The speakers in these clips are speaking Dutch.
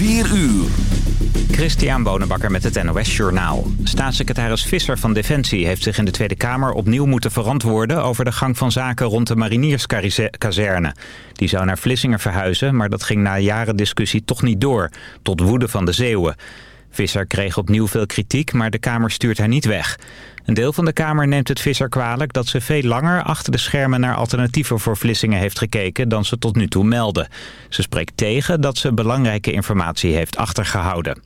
4 uur. Christian Bonenbakker met het NOS Journaal. Staatssecretaris Visser van Defensie heeft zich in de Tweede Kamer opnieuw moeten verantwoorden... over de gang van zaken rond de marinierskazerne. Die zou naar Vlissingen verhuizen, maar dat ging na jaren discussie toch niet door. Tot woede van de Zeeuwen. Visser kreeg opnieuw veel kritiek, maar de Kamer stuurt hij niet weg. Een deel van de Kamer neemt het Visser kwalijk dat ze veel langer achter de schermen naar alternatieven voor Vlissingen heeft gekeken dan ze tot nu toe melden. Ze spreekt tegen dat ze belangrijke informatie heeft achtergehouden.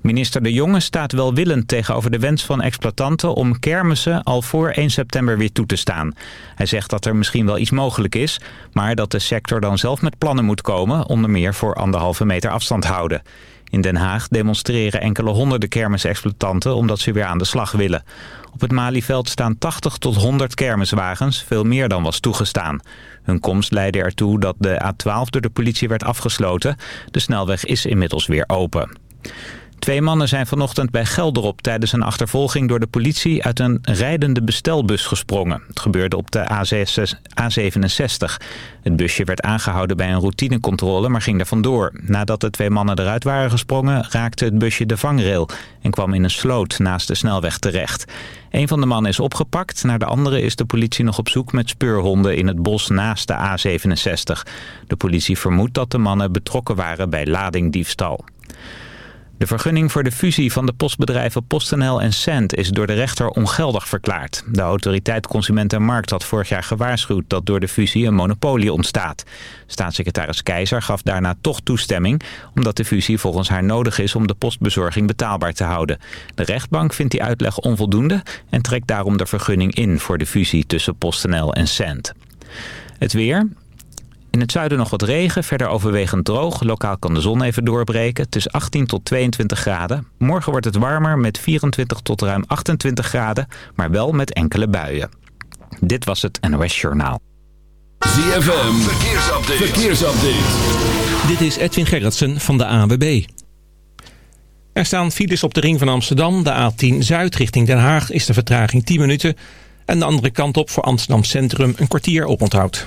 Minister De Jonge staat welwillend tegenover de wens van exploitanten om kermissen al voor 1 september weer toe te staan. Hij zegt dat er misschien wel iets mogelijk is, maar dat de sector dan zelf met plannen moet komen, onder meer voor anderhalve meter afstand houden. In Den Haag demonstreren enkele honderden kermisexploitanten omdat ze weer aan de slag willen. Op het Malieveld staan 80 tot 100 kermiswagens, veel meer dan was toegestaan. Hun komst leidde ertoe dat de A12 door de politie werd afgesloten. De snelweg is inmiddels weer open. Twee mannen zijn vanochtend bij Gelderop tijdens een achtervolging door de politie uit een rijdende bestelbus gesprongen. Het gebeurde op de A67. Het busje werd aangehouden bij een routinecontrole, maar ging er vandoor. Nadat de twee mannen eruit waren gesprongen, raakte het busje de vangrail en kwam in een sloot naast de snelweg terecht. Een van de mannen is opgepakt, naar de andere is de politie nog op zoek met speurhonden in het bos naast de A67. De politie vermoedt dat de mannen betrokken waren bij ladingdiefstal. De vergunning voor de fusie van de postbedrijven PostNL en Cent is door de rechter ongeldig verklaard. De autoriteit Consument en Markt had vorig jaar gewaarschuwd dat door de fusie een monopolie ontstaat. Staatssecretaris Keizer gaf daarna toch toestemming, omdat de fusie volgens haar nodig is om de postbezorging betaalbaar te houden. De rechtbank vindt die uitleg onvoldoende en trekt daarom de vergunning in voor de fusie tussen PostNL en Cent. Het weer. In het zuiden nog wat regen, verder overwegend droog. Lokaal kan de zon even doorbreken. Het is 18 tot 22 graden. Morgen wordt het warmer met 24 tot ruim 28 graden, maar wel met enkele buien. Dit was het NOS Journaal. ZFM, verkeersupdate. verkeersupdate. Dit is Edwin Gerritsen van de AWB. Er staan files op de ring van Amsterdam. De A10 Zuid richting Den Haag is de vertraging 10 minuten. En de andere kant op voor Amsterdam Centrum een kwartier op onthoud.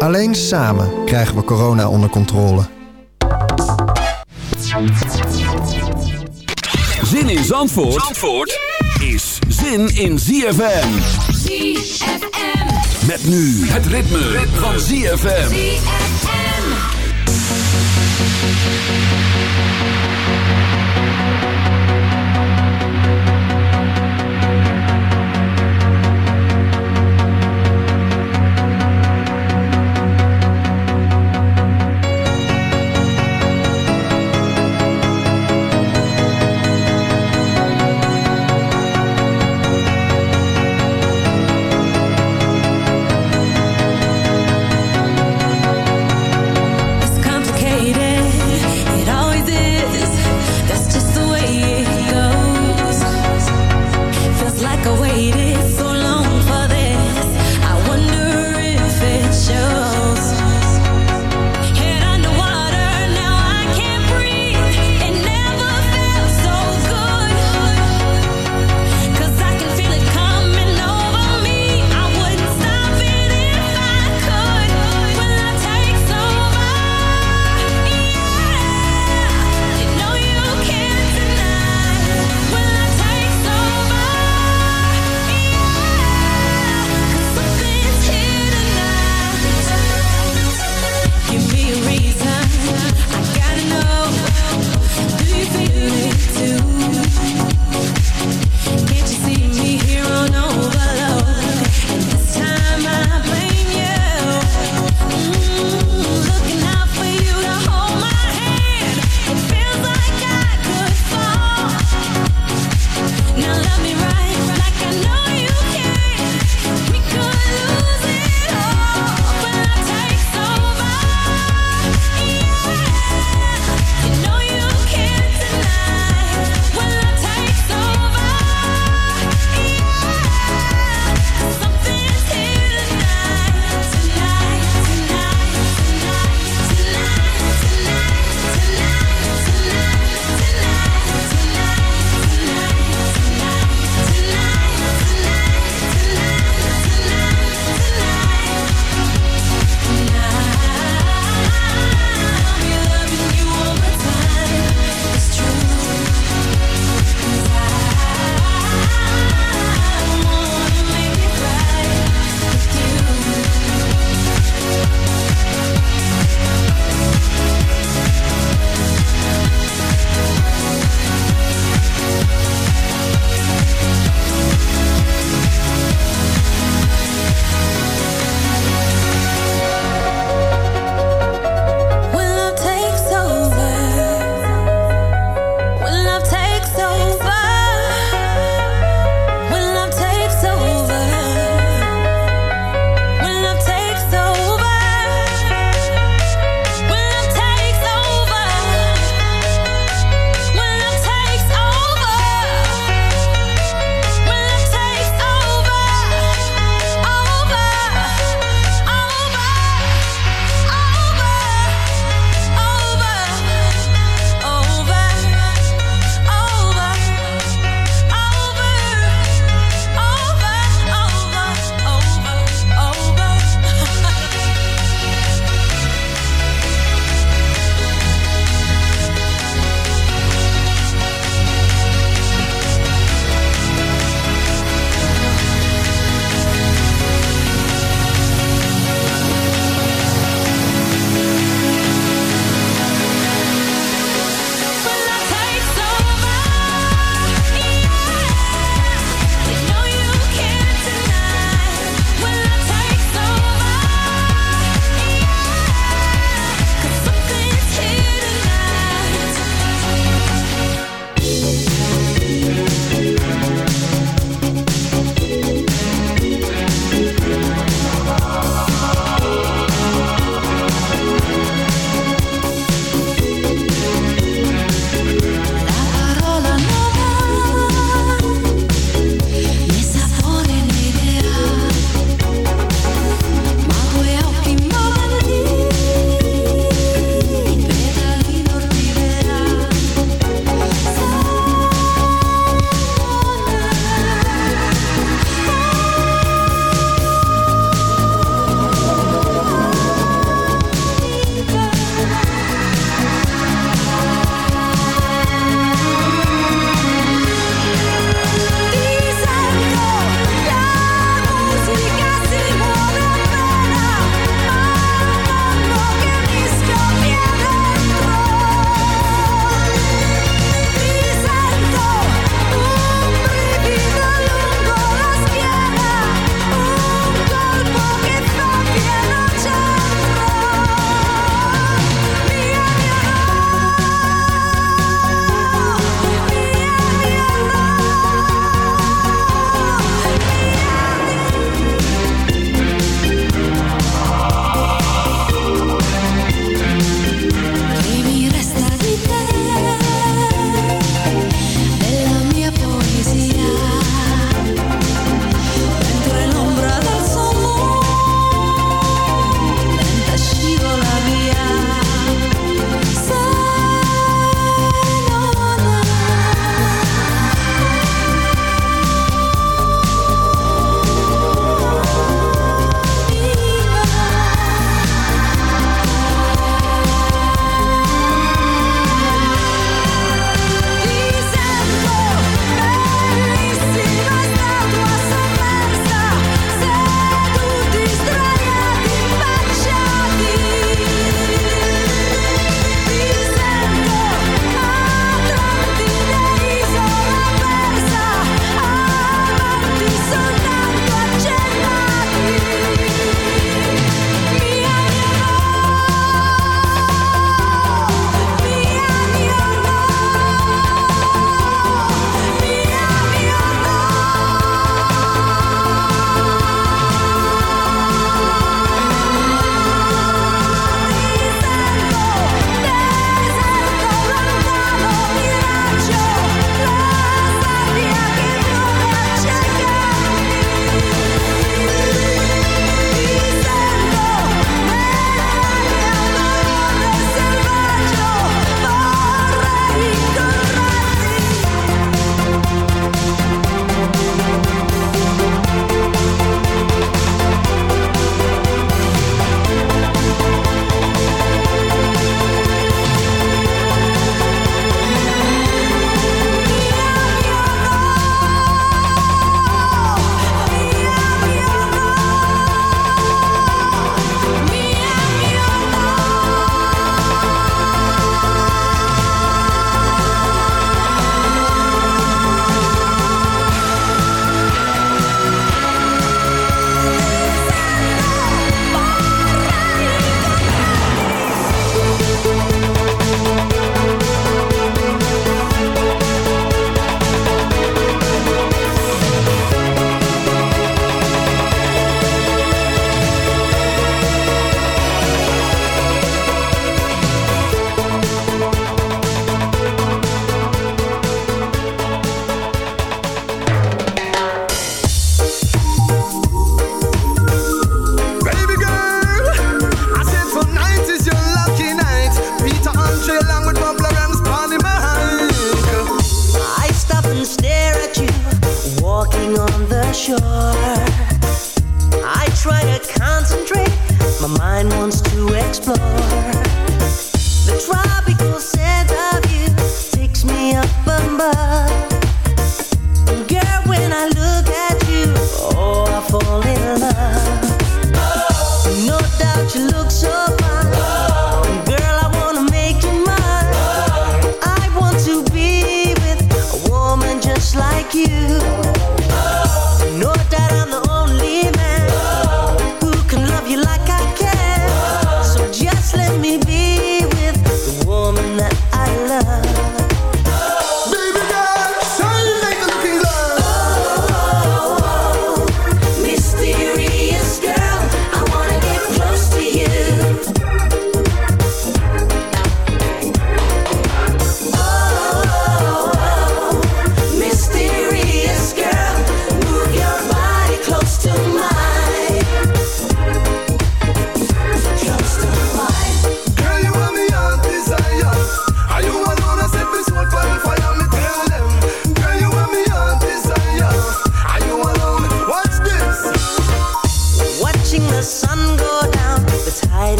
Alleen samen krijgen we corona onder controle. Zin in Zandvoort, Zandvoort is zin in ZFM. ZFM. Met nu het ritme, van ZFM. ZFM.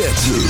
Hoofdletter Z.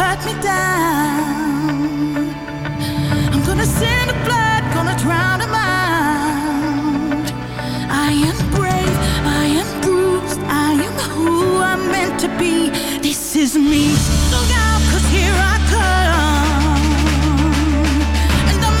Cut me down, I'm gonna send a blood, gonna drown 'em out. I am brave, I am bruised, I am who I'm meant to be. This is me. Look out, cause here I come. And I'm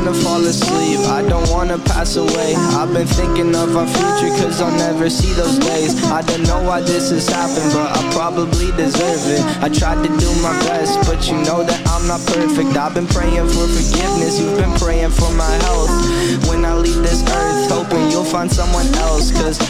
I don't wanna fall asleep, I don't wanna pass away. I've been thinking of our future, cause I'll never see those days. I don't know why this has happened, but I probably deserve it. I tried to do my best, but you know that I'm not perfect. I've been praying for forgiveness, you've been praying for my health. When I leave this earth, hoping you'll find someone else. Cause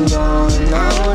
alone.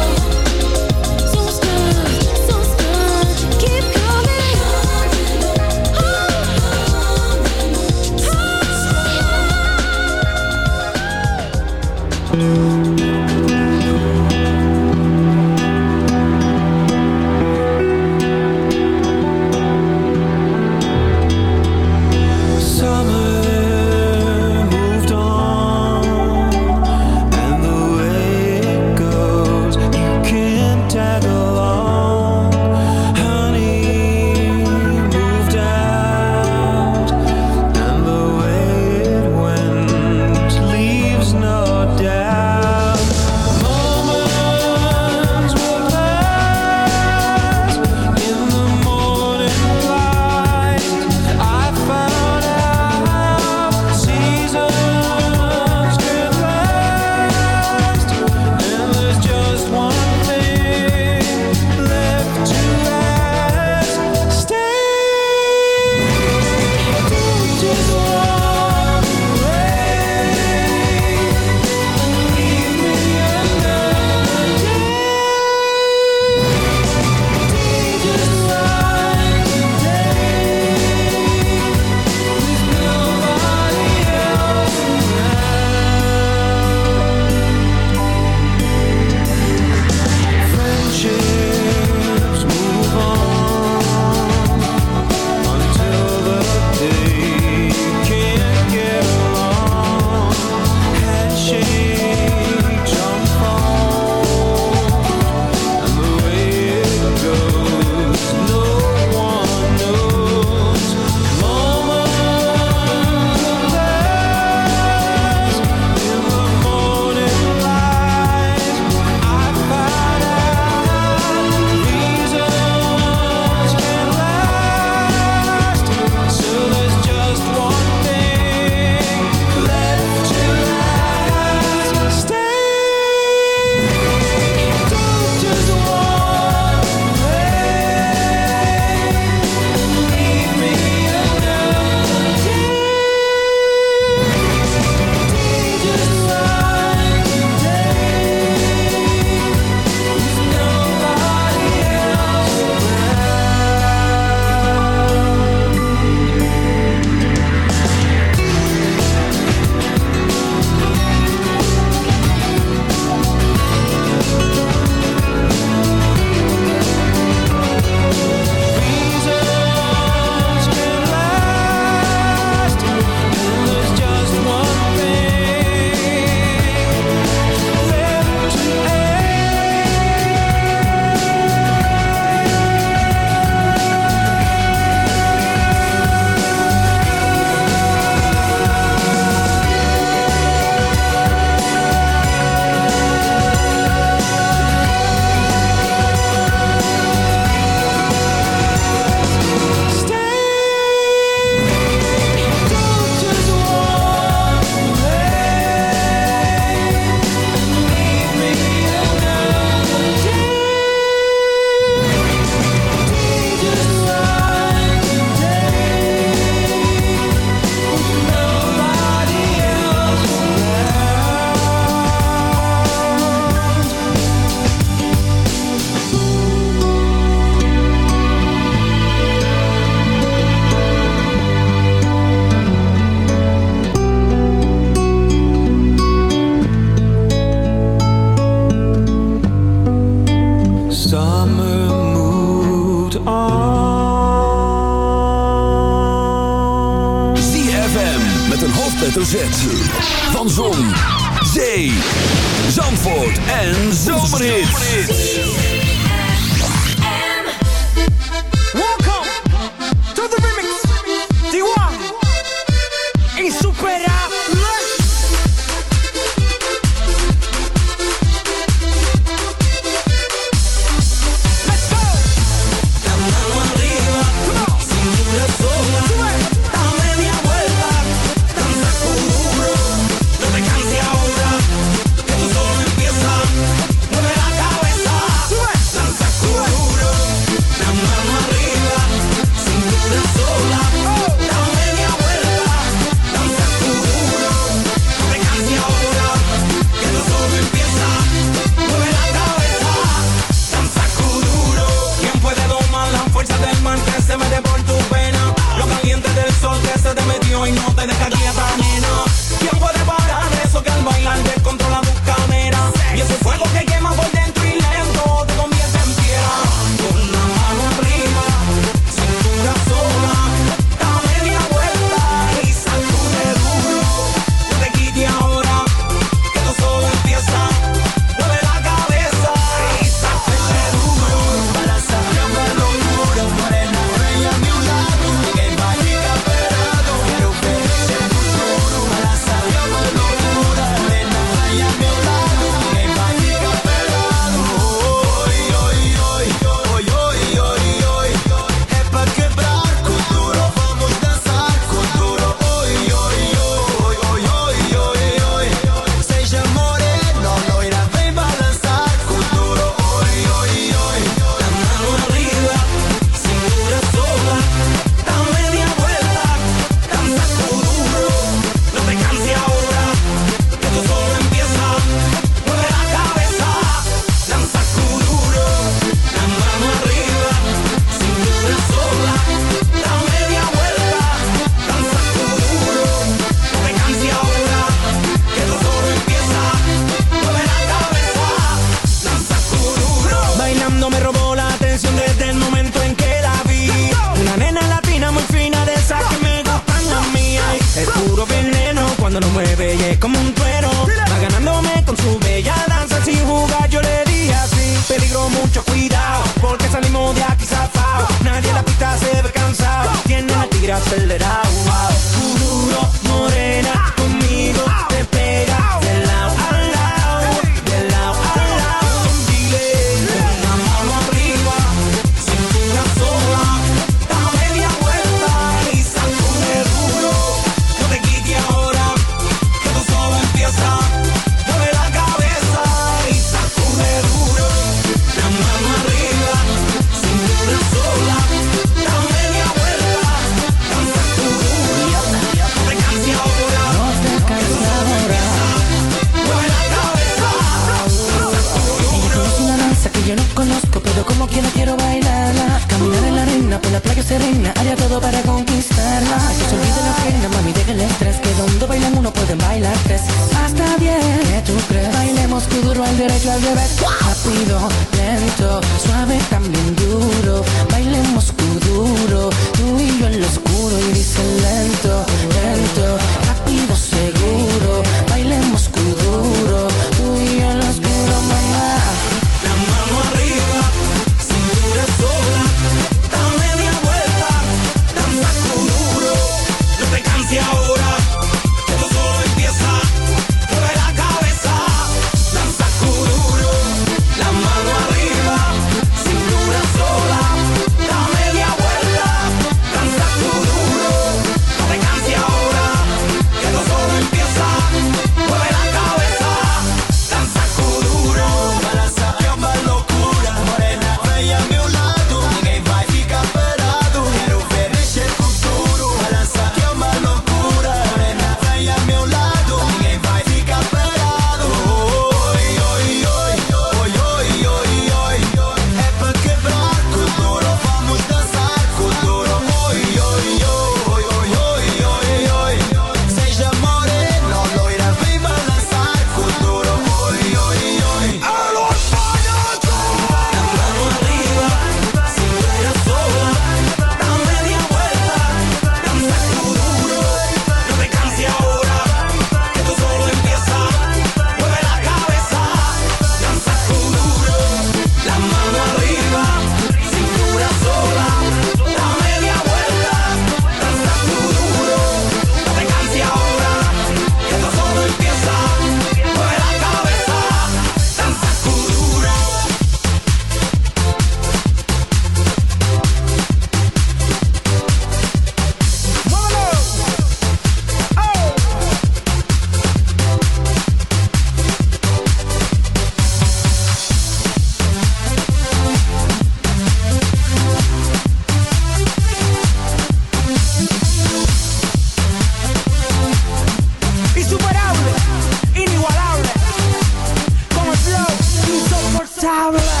Caroline.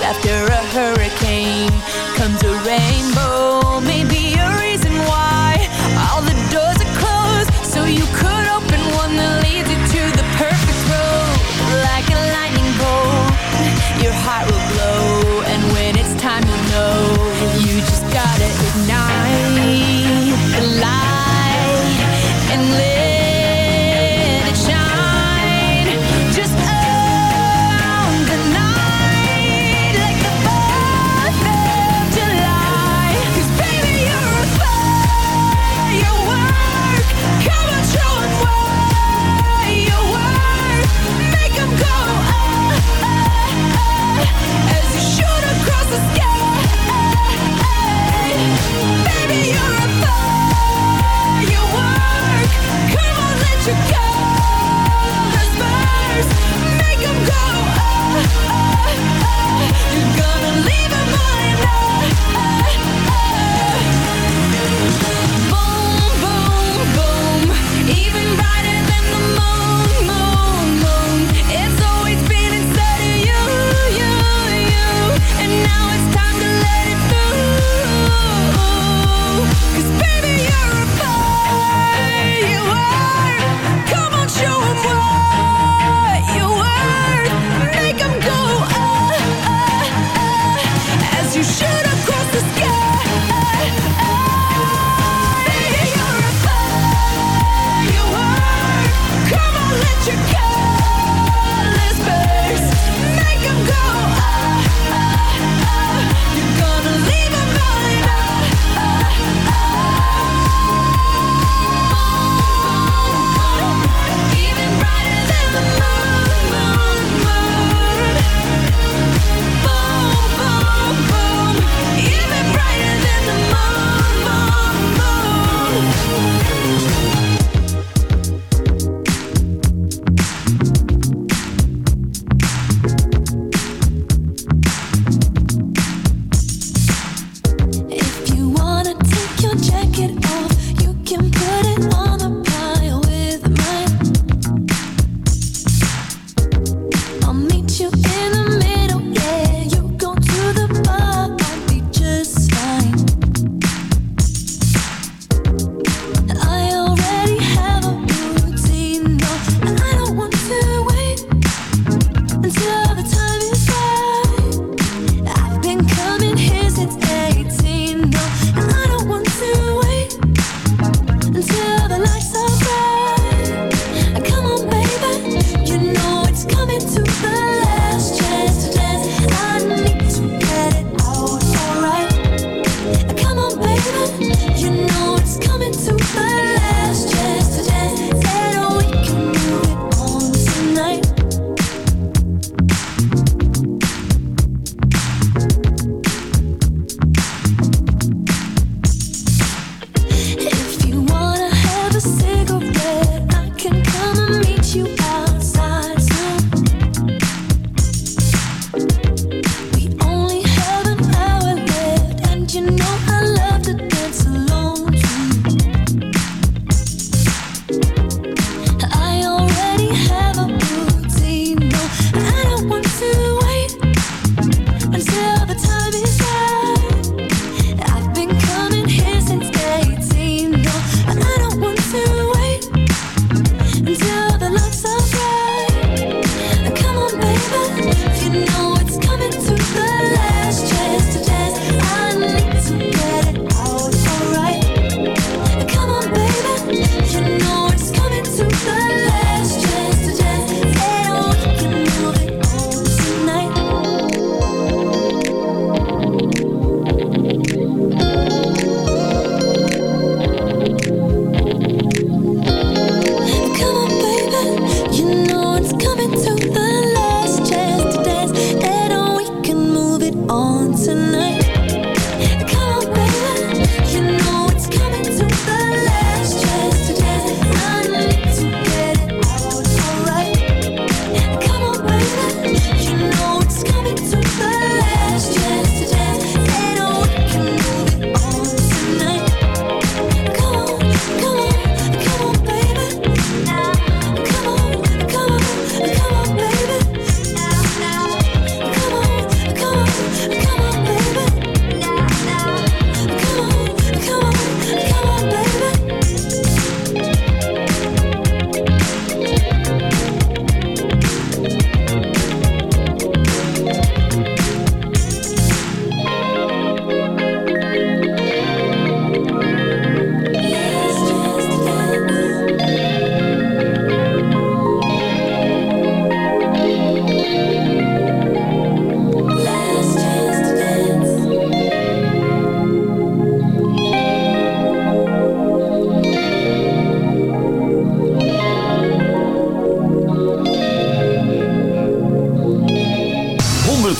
After a hurricane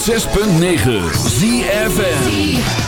106.9 ZFN